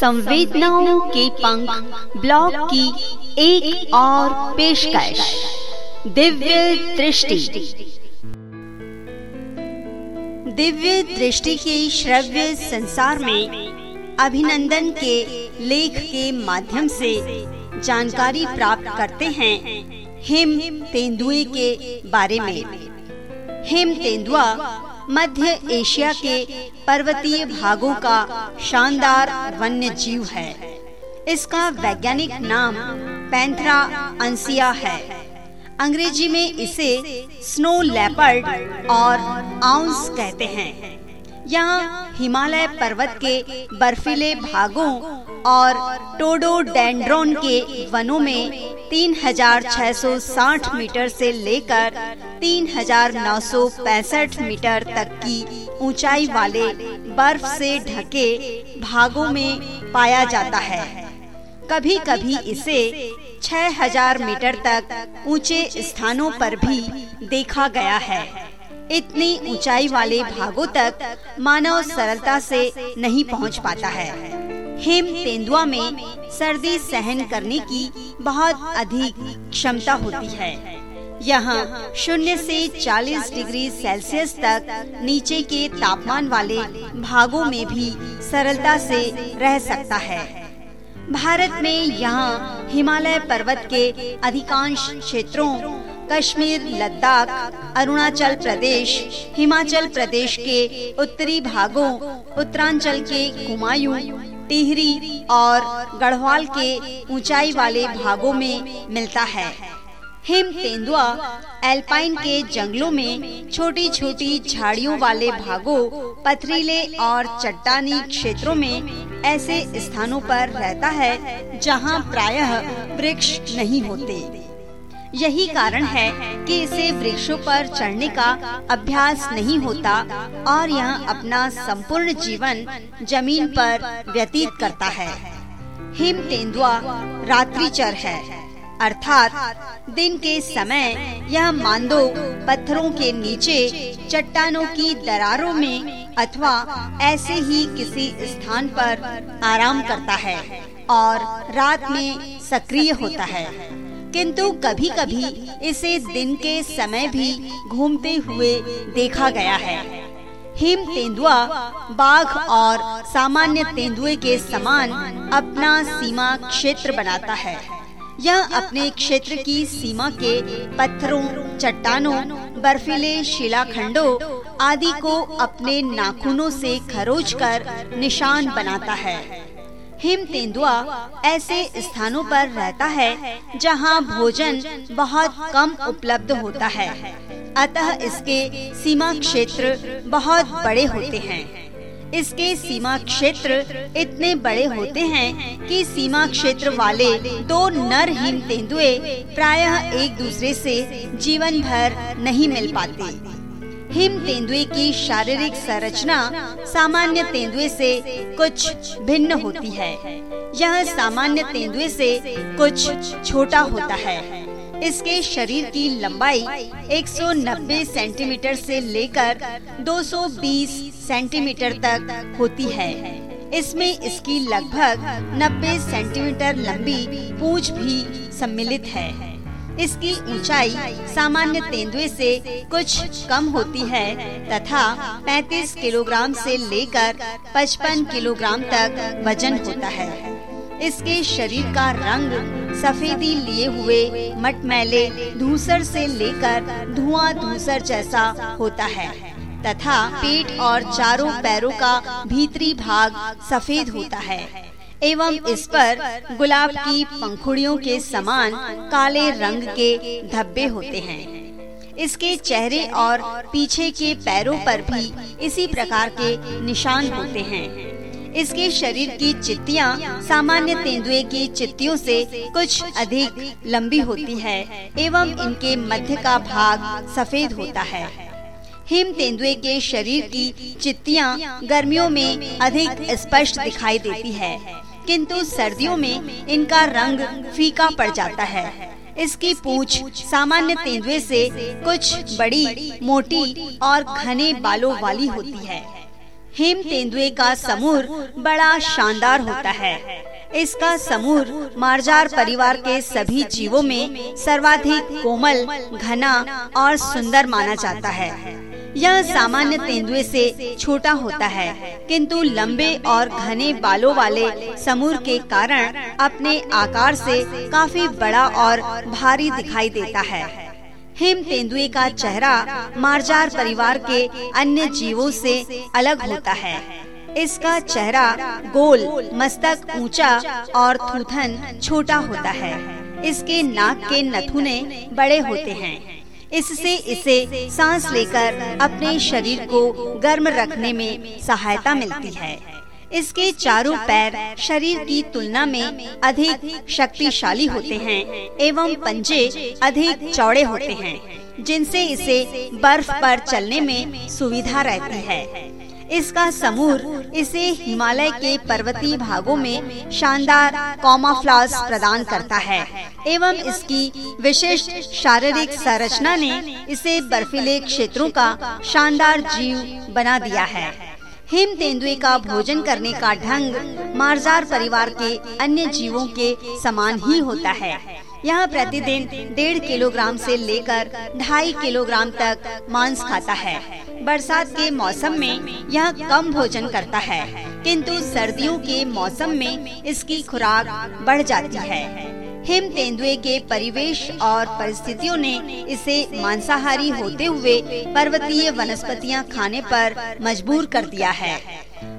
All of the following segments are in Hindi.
संवेदनाओं के पंख ब्लॉग की एक और पेशकश। दिव्य दृष्टि। दिव्य दृष्टि के श्रव्य संसार में अभिनंदन के लेख के माध्यम से जानकारी प्राप्त करते हैं हिम तेंदुए के बारे में। हिम तेंदुआ मध्य एशिया के पर्वतीय भागों का शानदार वन्य जीव है। इसका वैज्ञानिक नाम पैंथरा अंसिया है। अंग्रेज़ी में इसे स्नो लेपर्ड और आउंस कहते हैं। यहाँ हिमालय पर्वत के बर्फीले भागों और टोडोडेंड्रोन के वनों में 3660 मीटर से लेकर 3965 मीटर तक की ऊंचाई वाले बर्फ़ से ढके भागों में पाया जाता है। कभी कभी इसे 6000 मीटर तक ऊँचे स्थानों पर भी देखा गया है। इतनी ऊंचाई वाले भागों तक मानव सरलता से नहीं पहुँच पाता है। हिम तेंदुआ में सर्दी सहन करने की बहुत अधिक क्षमता होती है। यहाँ शून्य से 40 डिग्री सेल्सियस तक नीचे के तापमान वाले भागों में भी सरलता से रह सकता है। भारत में यहाँ हिमालय पर्वत के अधिकांश क्षेत्रों, कश्मीर, लद्दाख, अरुणाचल प्रदेश, हिमाचल प्रदेश के उत्तरी भागों, उत्तरांचल के कुमायूं टिहरी और गढ़वाल के ऊंचाई वाले भागों में मिलता है। हिम तेंदुआ एल्पाइन के जंगलों में छोटी छोटी झाड़ियों वाले भागों, पथरीले और चट्टानी क्षेत्रों में ऐसे स्थानों पर रहता है जहाँ प्रायः वृक्ष नहीं होते। यही कारण है कि इसे वृक्षों पर चढ़ने का अभ्यास नहीं होता और यह अपना संपूर्ण जीवन ज़मीन पर व्यतीत करता है। हिम तेंदुआ रात्रिचर है। अर्थात दिन के समय यह मांदो पत्थरों के नीचे, चट्टानों की दरारों में अथवा ऐसे ही किसी स्थान पर आराम करता है और रात में सक्रिय होता है। किंतु कभी कभी इसे दिन के समय भी घूमते हुए देखा गया है। हिम तेंदुआ, बाघ और सामान्य तेंदुए के समान अपना सीमा क्षेत्र बनाता है। यह अपने क्षेत्र की सीमा के पत्थरों, चट्टानों, बर्फीले शिलाखंडों आदि को अपने नाखूनों से खरोच कर निशान बनाता है। हिम तेंदुआ ऐसे स्थानों पर रहता है जहाँ भोजन बहुत कम उपलब्ध होता है। अतः इसके सीमा क्षेत्र बहुत बड़े होते हैं। इसके सीमा क्षेत्र इतने बड़े होते हैं कि सीमा क्षेत्र वाले दो नर हिम तेंदुए प्रायः एक दूसरे से जीवन भर नहीं मिल पाते। हिम तेंदुए की शारीरिक संरचना सामान्य तेंदुए से कुछ भिन्न होती है। यह सामान्य तेंदुए से कुछ छोटा होता है। इसके शरीर की लंबाई 190 सेंटीमीटर से लेकर 220 सेंटीमीटर तक होती है। इसमें इसकी लगभग 90 सेंटीमीटर लंबी पूंछ भी सम्मिलित है। इसकी ऊंचाई सामान्य तेंदुए से कुछ कम होती है, तथा 35 किलोग्राम से लेकर 55 किलोग्राम तक वज़न होता है। इसके शरीर का रंग सफेदी लिए हुए मटमैले धूसर से लेकर धुआँ धूसर जैसा होता है, तथा पेट और चारों पैरों का भीतरी भाग सफ़ेद होता है। एवं इस पर गुलाब की पंखुड़ियों के समान काले रंग के धब्बे होते हैं। इसके चेहरे और पीछे के पैरों पर भी इसी प्रकार के निशान होते हैं। इसके शरीर की चित्तियाँ सामान्य तेंदुए की चित्तियों से कुछ अधिक लंबी होती है एवं इनके मध्य का भाग सफ़ेद होता है। हिम तेंदुए के शरीर की चित्तियाँ गर्मियों में अधिक स्पष्ट दिखाई देती है। किंतु सर्दियों में इनका रंग फीका पड़ जाता है। इसकी पूछ सामान्य तेंदुए से कुछ बड़ी, मोटी और घने बालों वाली होती है। हेम तेंदुए का समूर बड़ा शानदार होता है। इसका समूर मार्जार परिवार के सभी जीवों में सर्वाधिक कोमल, घना और सुंदर माना जाता है। यह सामान्य तेंदुए से छोटा होता है, किंतु लंबे और घने बालों वाले समूर के कारण अपने आकार से काफ़ी बड़ा और भारी दिखाई देता है। हिम तेंदुए का चेहरा मार्जार परिवार के अन्य जीवों से अलग होता है। इसका चेहरा गोल, मस्तक ऊँचा और थूथन छोटा होता है। इसके नाक के नथुने बड़े होते हैं। इससे इसे सांस लेकर अपने शरीर को गर्म रखने में सहायता मिलती है। इसके चारों पैर शरीर की तुलना में अधिक शक्तिशाली होते हैं एवं पंजे अधिक चौड़े होते हैं, जिनसे इसे बर्फ़ पर चलने में सुविधा रहती है। इसका समूर इसे हिमालय के पर्वतीय भागों में शानदार कॉमाफ्लास प्रदान करता है। एवं इसकी विशिष्ट शारीरिक संरचना ने इसे बर्फीले क्षेत्रों का शानदार जीव बना दिया है। हिम तेंदुए का भोजन करने का ढंग मारजार परिवार के अन्य जीवों के समान ही होता है। यहाँ प्रतिदिन डेढ़ किलोग्राम से लेकर ढाई किलोग्राम तक मांस खाता है। बरसात के मौसम में यह कम भोजन करता है, किंतु सर्दियों के मौसम में इसकी खुराक बढ़ जाती है। हिम तेंदुए के परिवेश और परिस्थितियों ने इसे मांसाहारी होते हुए पर्वतीय वनस्पतियाँ खाने पर मजबूर कर दिया है।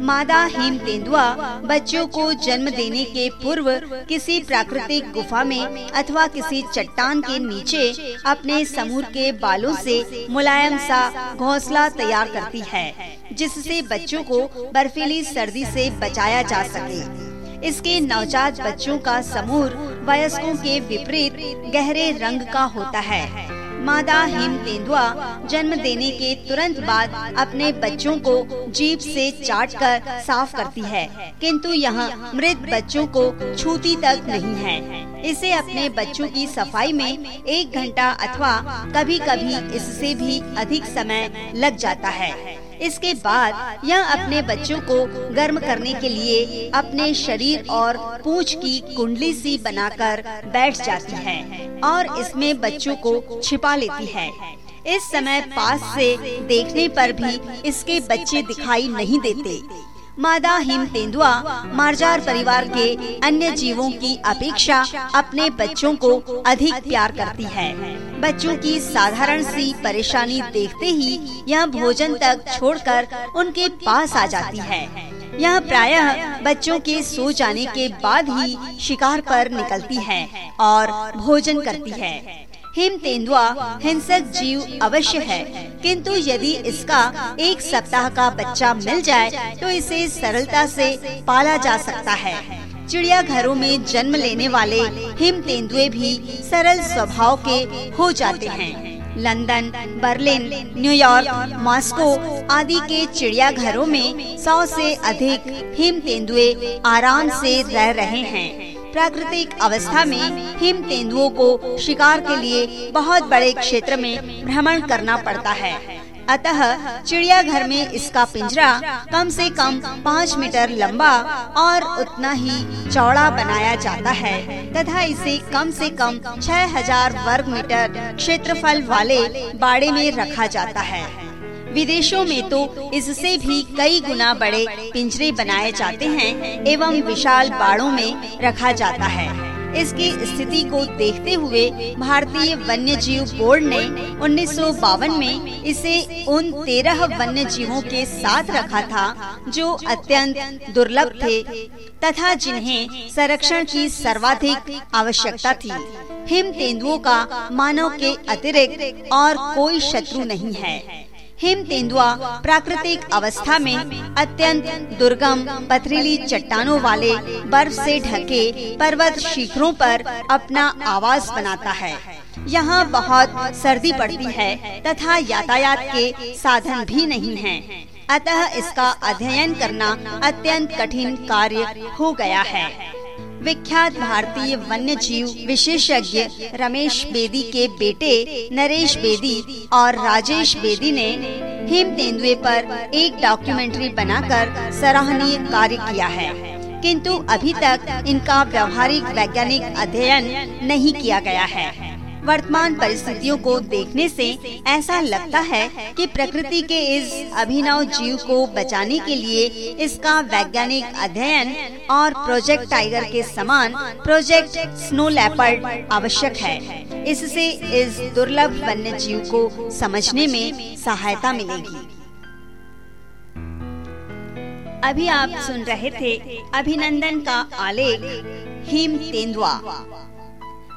मादा हिम तेंदुआ बच्चों को जन्म देने के पूर्व किसी प्राकृतिक गुफा में अथवा किसी चट्टान के नीचे अपने समूर के बालों से मुलायम सा घोंसला तैयार करती है, जिससे बच्चों को बर्फीली सर्दी से बचाया जा सके। इसके नवजात बच्चों का समूह वयस्कों के विपरीत गहरे रंग का होता है। मादा हिम तेंदुआ जन्म देने के तुरंत बाद अपने बच्चों को जीप से चाट कर साफ़ करती है, किंतु यहाँ मृत बच्चों को छूती तक नहीं है। इसे अपने बच्चों की सफ़ाई में एक घंटा अथवा कभी कभी इससे भी अधिक समय लग जाता है। इसके बाद यह अपने बच्चों को गर्म करने के लिए अपने शरीर और पूछ की कुंडली सी बनाकर बैठ जाती है और इसमें बच्चों को छिपा लेती है। इस समय पास से देखने पर भी इसके बच्चे दिखाई नहीं देते। मादा हिम तेंदुआ, मार्जार परिवार के अन्य जीवों की अपेक्षा अपने बच्चों को अधिक प्यार करती है। बच्चों की साधारण सी परेशानी देखते ही यह भोजन तक छोड़कर उनके पास आ जाती है। यह प्रायः बच्चों के सो जाने के बाद ही शिकार पर निकलती है और भोजन करती है। हिम तेंदुआ हिंसक जीव अवश्य है। किंतु यदि इसका एक सप्ताह का बच्चा मिल जाए तो इसे सरलता से पाला जा सकता है। चिड़िया घरों में जन्म लेने वाले हिम तेंदुए भी सरल स्वभाव के हो जाते हैं। लंदन, बर्लिन न्यूयॉर्क मॉस्को आदि के चिड़िया घरों में सौ से अधिक हिम तेंदुए आराम से रह रहे हैं। प्राकृतिक अवस्था में हिम तेंदुओं को शिकार के लिए बहुत बड़े क्षेत्र में भ्रमण करना पड़ता है। अतः चिड़ियाघर में इसका पिंजरा कम से कम पाँच मीटर लंबा और उतना ही चौड़ा बनाया जाता है तथा इसे कम से कम 6000 वर्ग मीटर क्षेत्रफल वाले बाड़े में रखा जाता है। विदेशों में तो इससे भी कई गुना बड़े पिंजरे बनाए जाते हैं एवं विशाल बाड़ों में रखा जाता है। इसकी स्थिति को देखते हुए भारतीय वन्य जीव बोर्ड ने उन्नीस सौ बावन में इसे उन तेरह वन्य जीवों के साथ रखा था जो अत्यंत दुर्लभ थे तथा जिन्हें संरक्षण की सर्वाधिक आवश्यकता थी। हिम तेंदुओं का मानव के अतिरिक्त और कोई शत्रु नहीं है। हिम तेंदुआ प्राकृतिक अवस्था में अत्यंत दुर्गम, पथरीली चट्टानों वाले बर्फ़ से ढके पर्वत शिखरों पर अपना आवास बनाता है यहाँ बहुत सर्दी पड़ती है तथा यातायात के साधन भी नहीं हैं। अतः इसका अध्ययन करना अत्यंत कठिन कार्य हो गया है विख्यात भारतीय वन्य जीव विशेषज्ञ रमेश बेदी के बेटे नरेश बेदी और राजेश बेदी ने हिम तेंदुए पर एक डॉक्यूमेंट्री बनाकर सराहनीय कार्य किया है। किंतु अभी तक इनका व्यवहारिक वैज्ञानिक अध्ययन नहीं किया गया है। वर्तमान परिस्थितियों को देखने से ऐसा लगता है कि प्रकृति के इस अभिनव जीव को बचाने के लिए इसका वैज्ञानिक अध्ययन और प्रोजेक्ट टाइगर के समान प्रोजेक्ट स्नो लेपर्ड आवश्यक है। इससे इस दुर्लभ वन्य जीव को समझने में सहायता मिलेगी। अभी आप सुन रहे थे अभिनंदन का आलेख हिम तेंदुआ